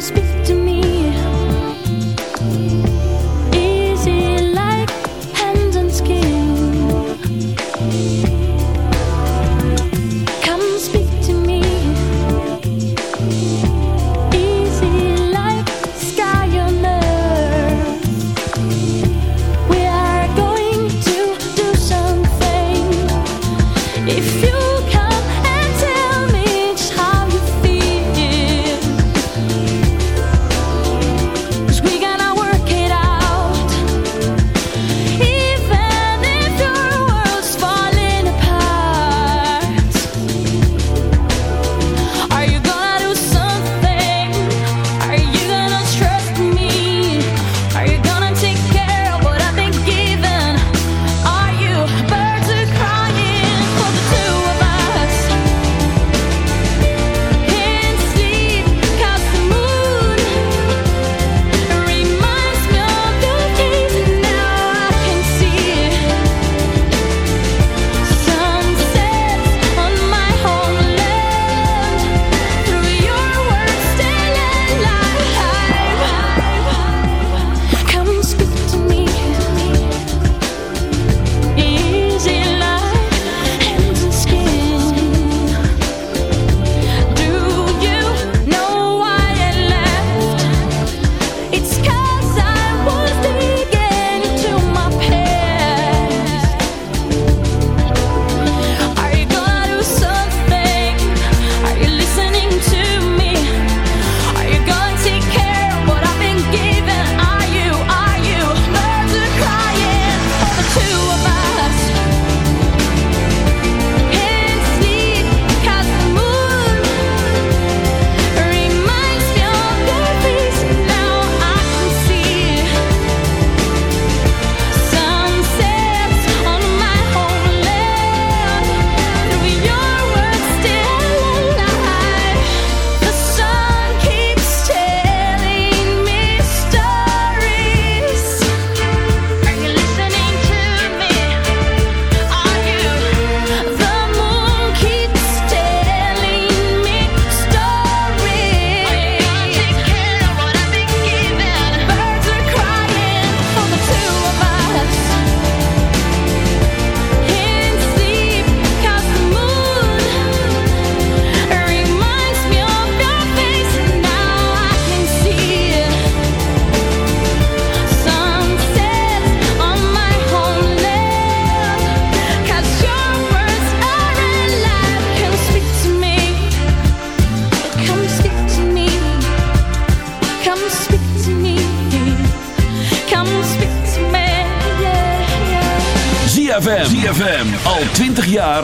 speak to me.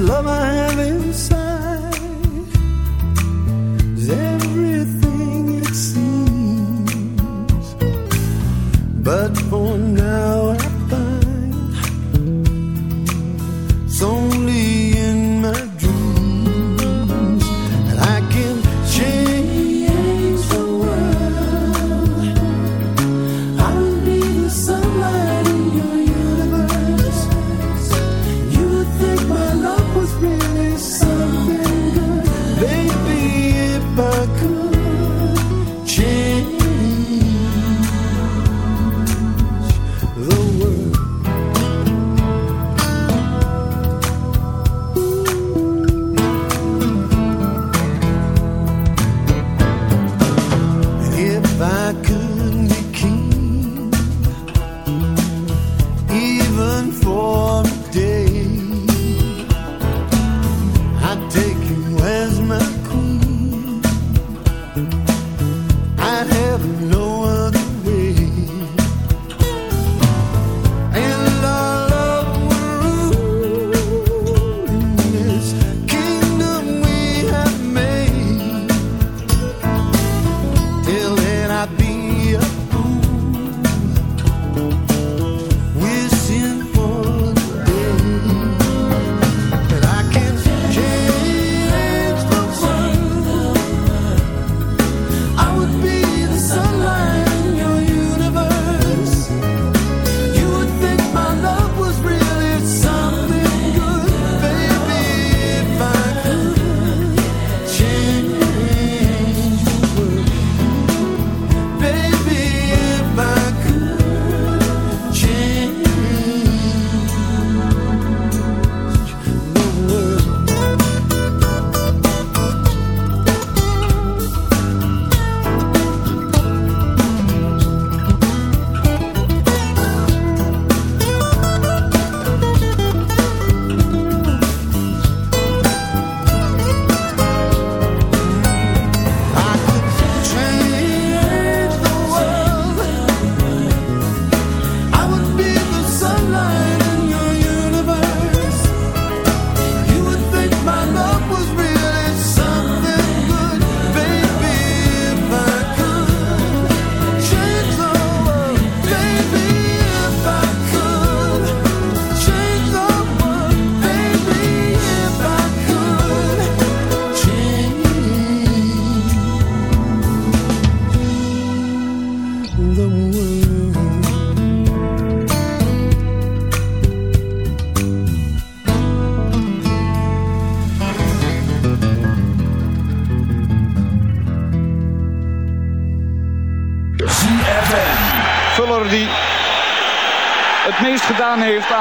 Heeft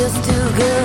Was your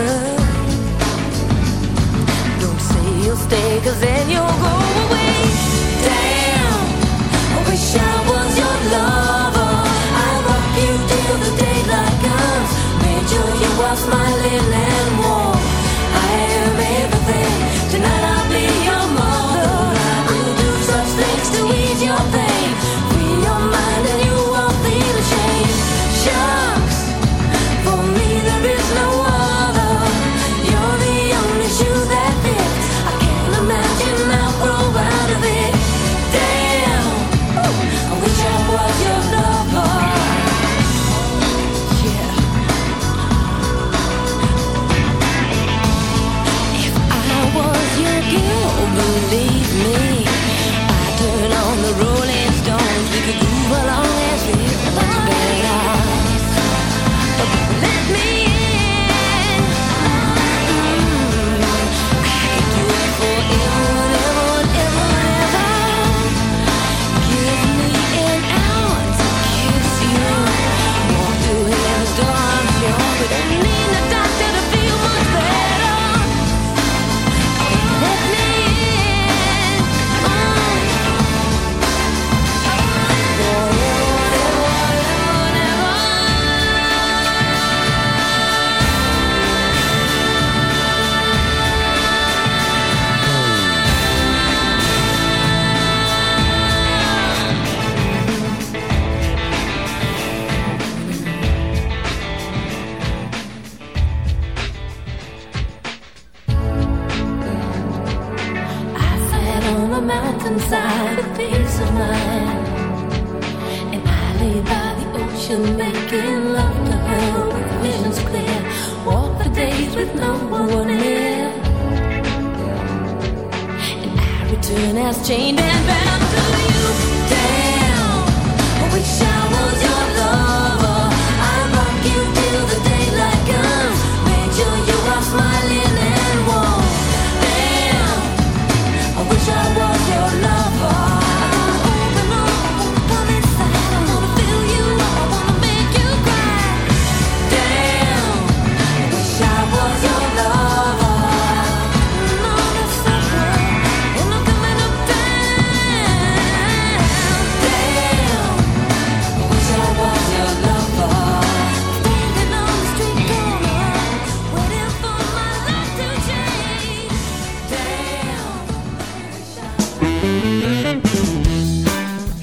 deep inside a peace of mind. And I lay by the ocean, making love to her with visions clear. Walk the days with no one near. And I return as chained and bound to you. Damn, I wish I was your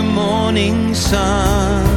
the morning sun?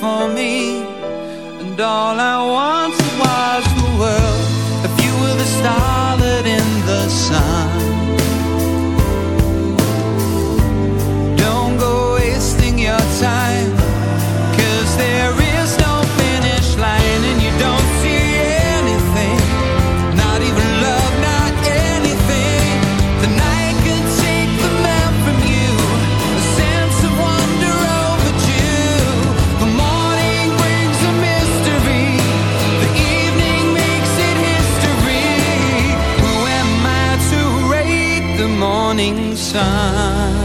For me. Morning sun?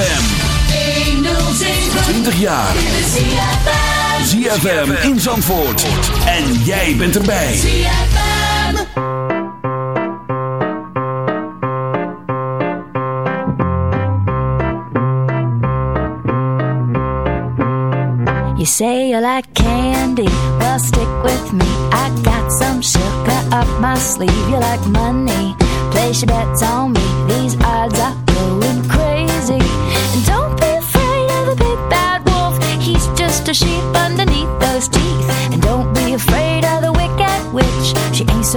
ZFM. 20 jaar. ZFM in Zandvoort. En jij bent erbij. You say you like candy, well stick with me. I got some sugar up my sleeve. You like money, place your bets on me.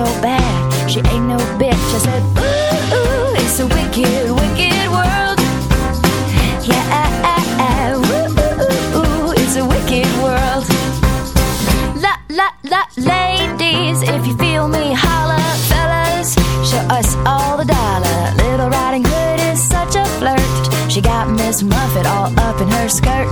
so bad. She ain't no bitch. I said, ooh, ooh, it's a wicked, wicked world. Yeah, ooh, ooh, ooh, it's a wicked world. La, la, la, ladies, if you feel me, holla, fellas. Show us all the dollar. Little Riding Hood is such a flirt. She got Miss Muffet all up in her skirt.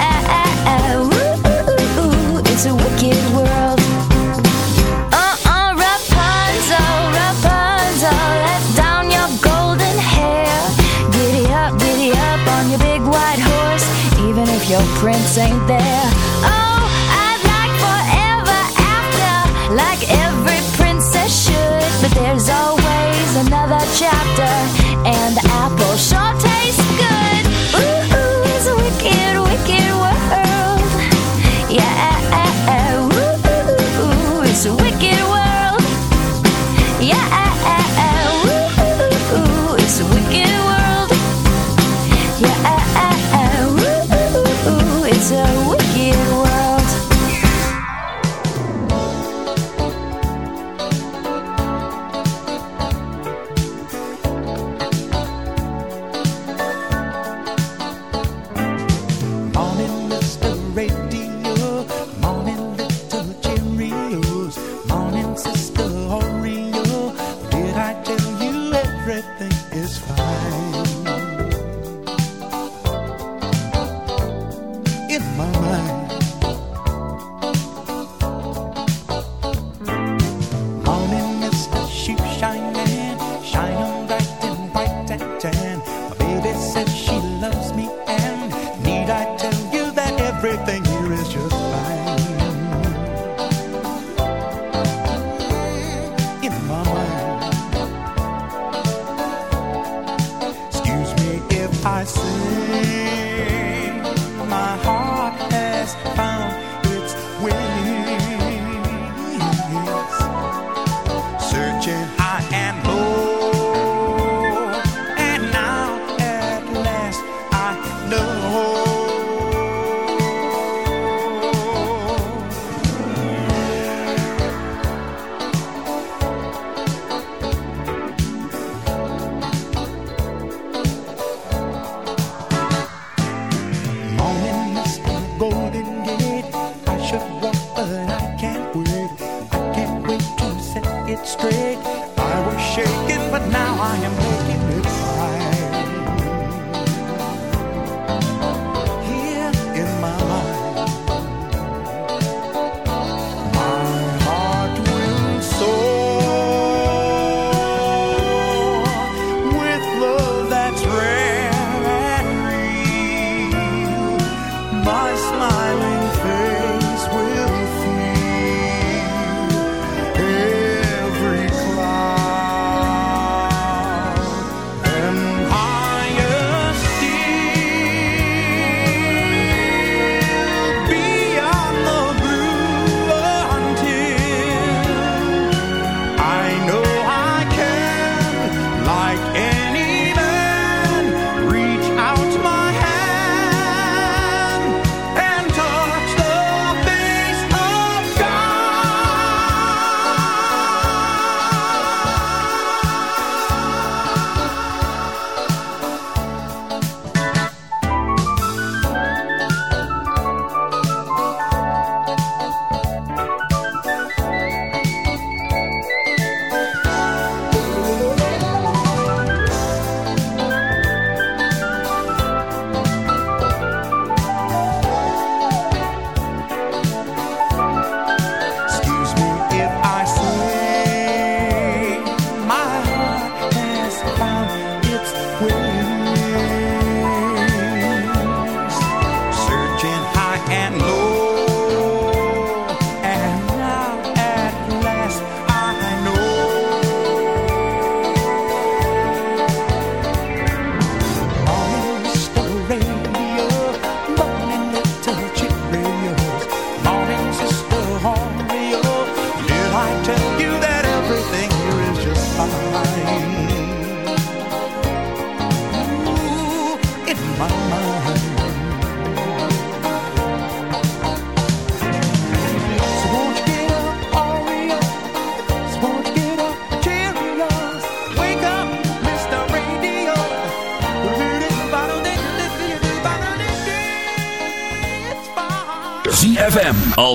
prince ain't there.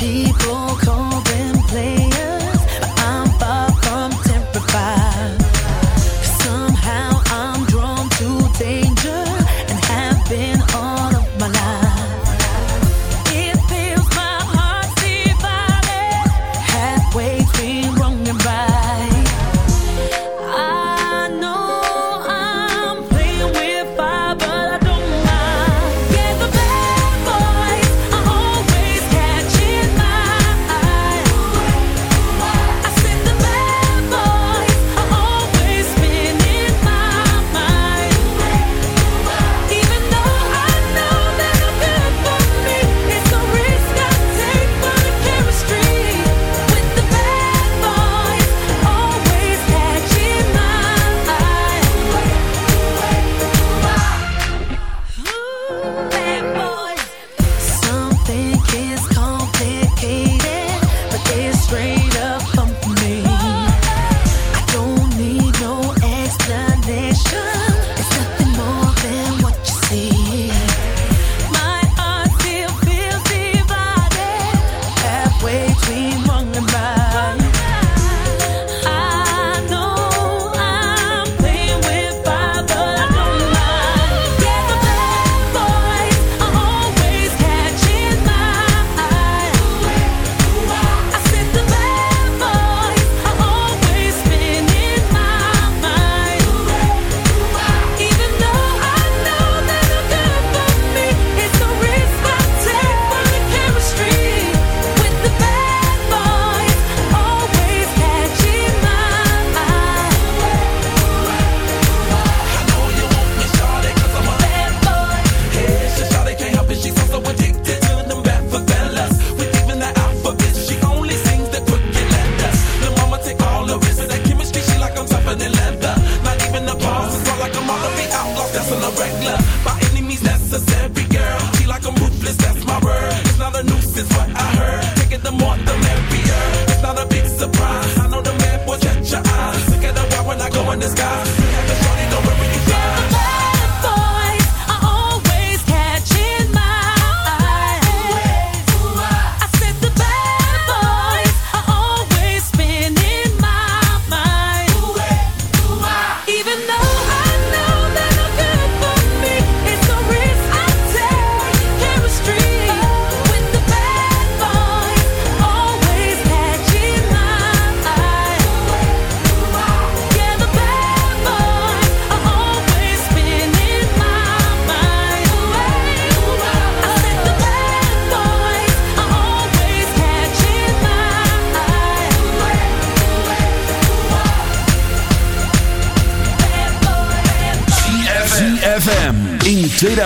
people call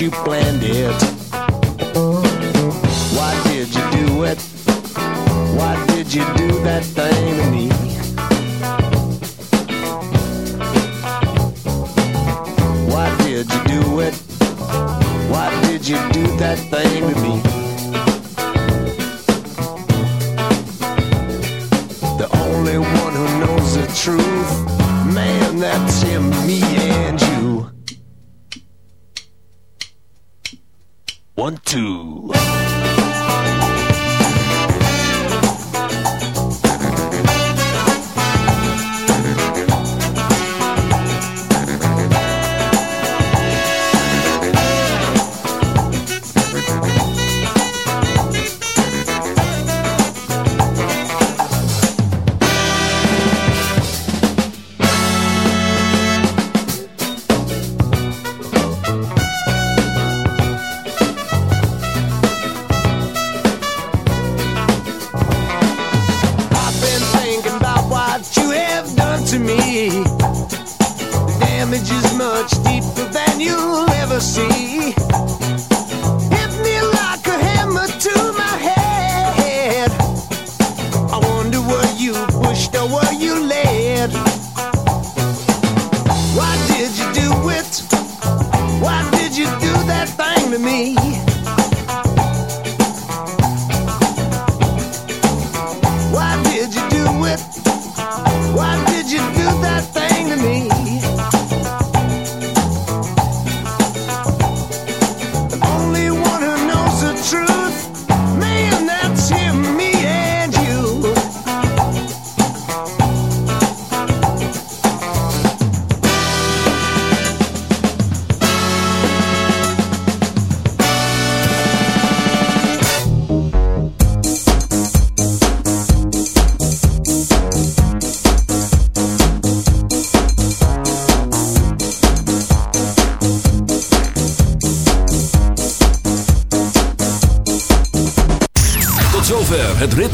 you planned it.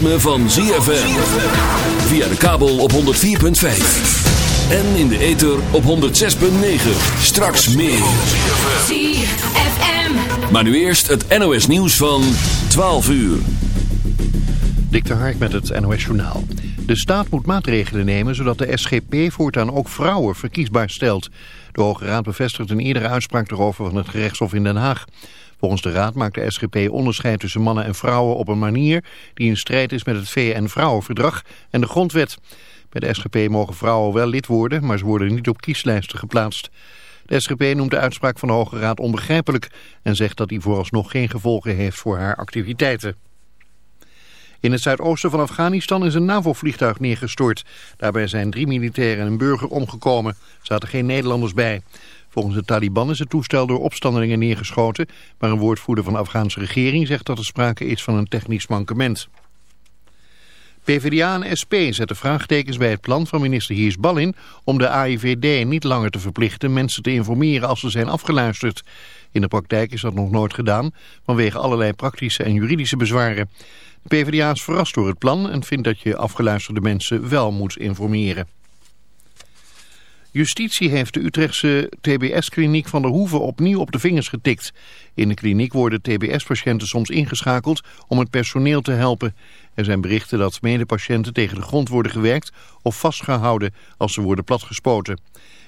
Ritme van ZFM. Via de kabel op 104.5. En in de ether op 106.9. Straks meer. ZFM. Maar nu eerst het NOS nieuws van 12 uur. Dik de Hark met het NOS Journaal. De staat moet maatregelen nemen zodat de SGP voortaan ook vrouwen verkiesbaar stelt. De Hoge Raad bevestigt een eerdere uitspraak erover van het gerechtshof in Den Haag. Volgens de Raad maakt de SGP onderscheid tussen mannen en vrouwen op een manier die in strijd is met het VN-vrouwenverdrag en de grondwet. Bij de SGP mogen vrouwen wel lid worden, maar ze worden niet op kieslijsten geplaatst. De SGP noemt de uitspraak van de Hoge Raad onbegrijpelijk en zegt dat die vooralsnog geen gevolgen heeft voor haar activiteiten. In het zuidoosten van Afghanistan is een NAVO-vliegtuig neergestort. Daarbij zijn drie militairen en een burger omgekomen. Er zaten geen Nederlanders bij. Volgens de Taliban is het toestel door opstandelingen neergeschoten... maar een woordvoerder van de Afghaanse regering zegt dat er sprake is van een technisch mankement. PvdA en SP zetten vraagtekens bij het plan van minister Hiers Ballin... om de AIVD niet langer te verplichten mensen te informeren als ze zijn afgeluisterd. In de praktijk is dat nog nooit gedaan, vanwege allerlei praktische en juridische bezwaren. De PvdA is verrast door het plan en vindt dat je afgeluisterde mensen wel moet informeren. Justitie heeft de Utrechtse TBS-kliniek van der Hoeven opnieuw op de vingers getikt. In de kliniek worden TBS-patiënten soms ingeschakeld om het personeel te helpen. Er zijn berichten dat medepatiënten tegen de grond worden gewerkt of vastgehouden als ze worden platgespoten.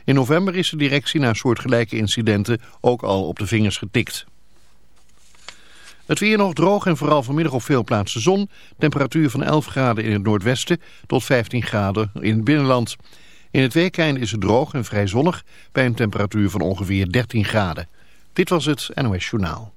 In november is de directie na soortgelijke incidenten ook al op de vingers getikt. Het weer nog droog en vooral vanmiddag op veel plaatsen zon. Temperatuur van 11 graden in het noordwesten tot 15 graden in het binnenland. In het weekende is het droog en vrij zonnig bij een temperatuur van ongeveer 13 graden. Dit was het NOS Journaal.